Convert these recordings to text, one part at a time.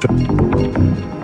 这。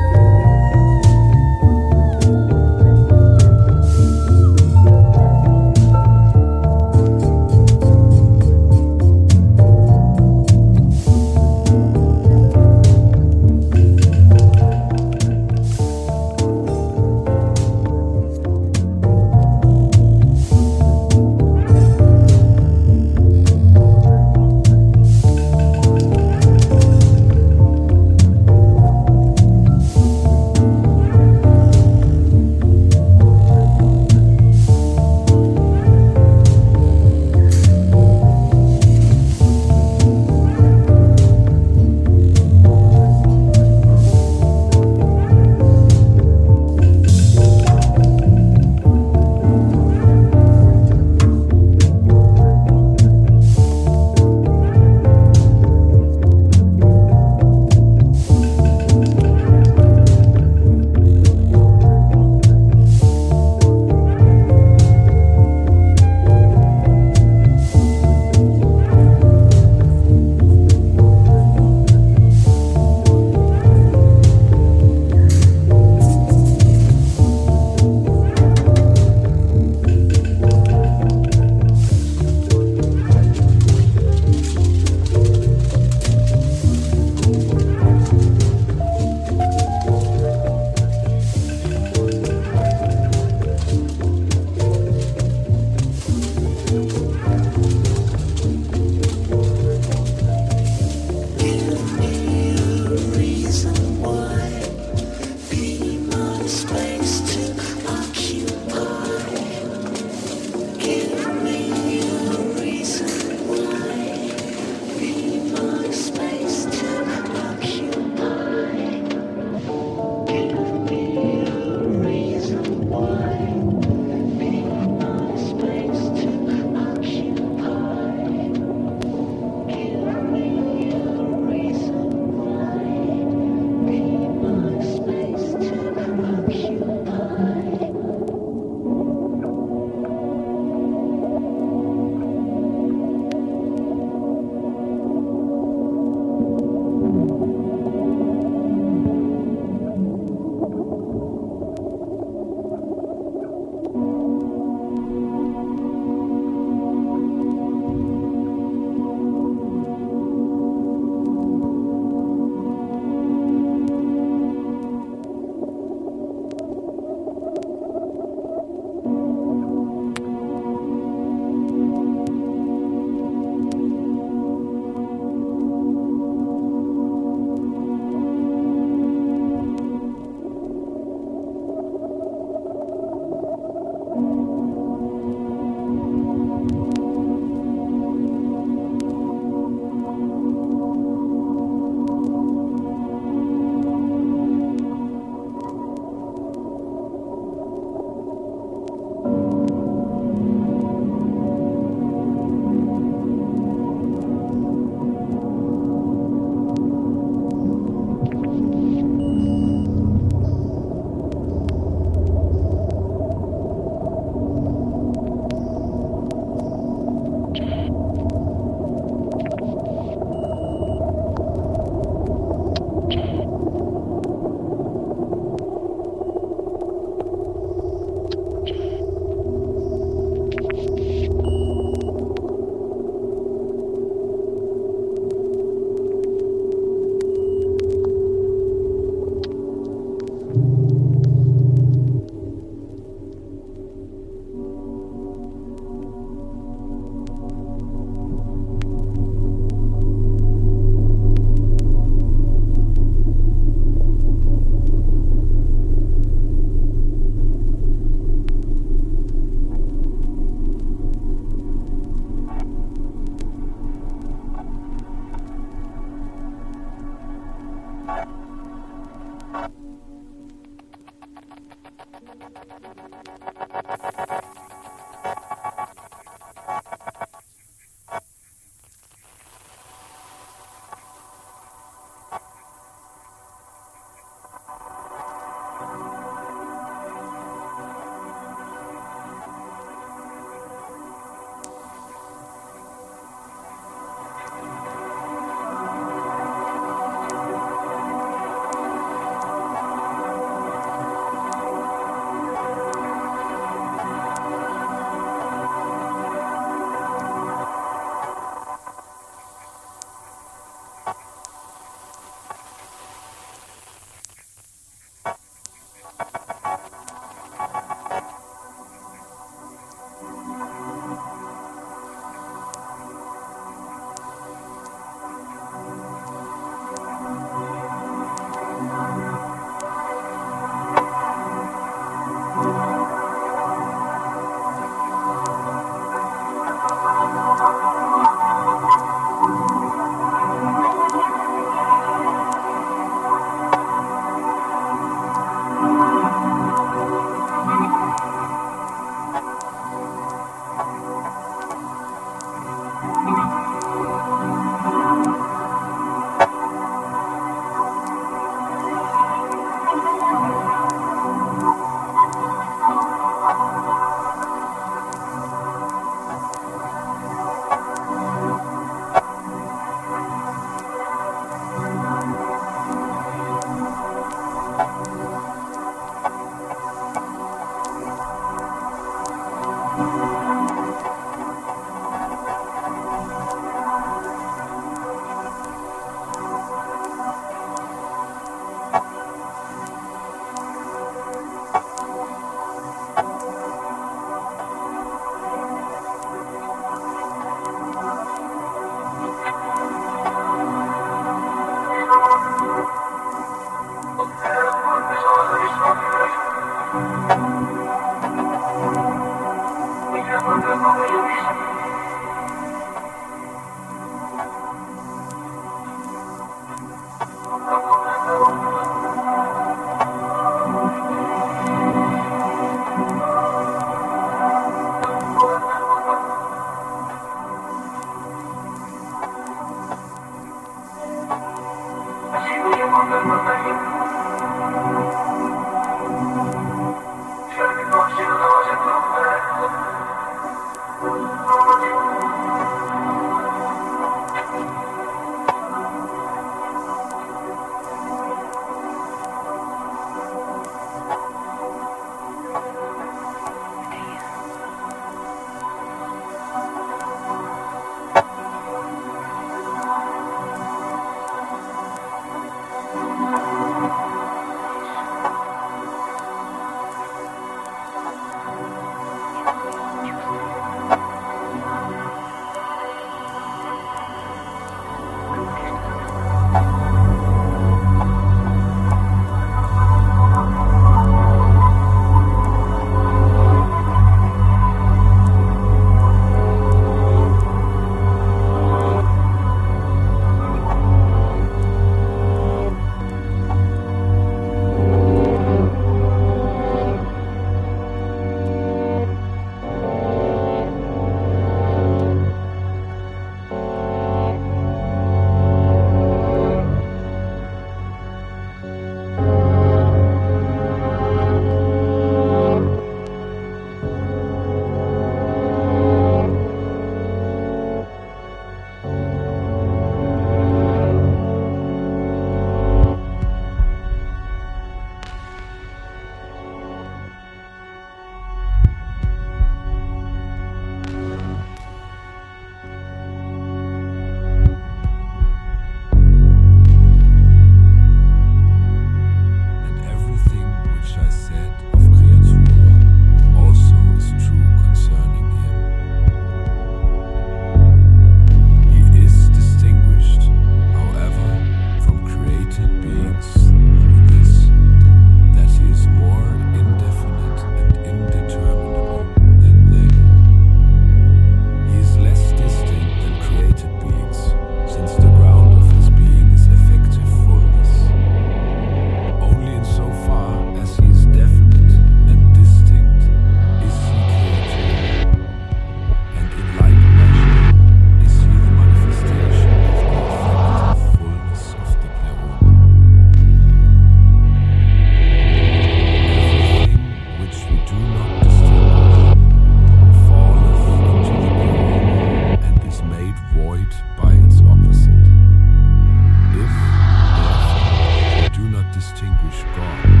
gone.